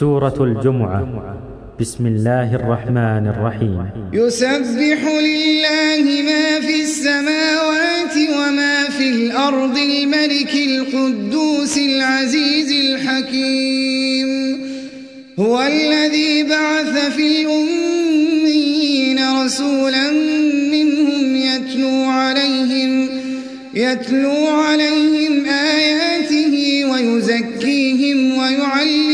سورة الجمعة. بسم الله الرحمن الرحيم. يسبح لله ما في السماوات وما في الأرض الملك القدوس العزيز الحكيم. هو الذي بعث في الأمين رسولا منهم يتلو عليهم يتلو عليهم آياته ويزكيهم ويعلمهم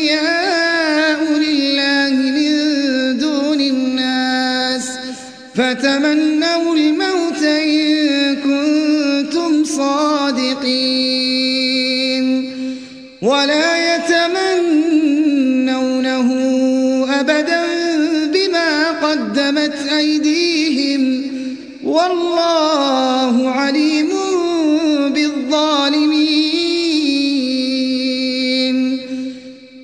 أولياء لله من دون الناس فتمنوا الموت إن كنتم صادقين ولا يتمنونه أبدا بما قدمت أيديهم والله عليم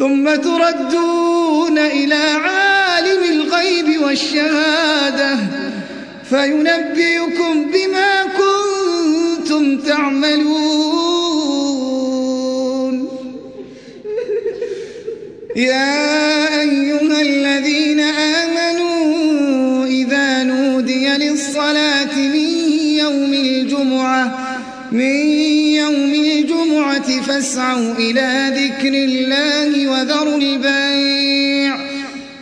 ثم تردون إلى عالم الغيب والشهادة فينبئكم بما كنتم تعملون. يا أيها الذين آمنوا إذا نودي للصلاة من يوم الجمعة من يوم الجمعة فاسعوا إلى ذكر الله.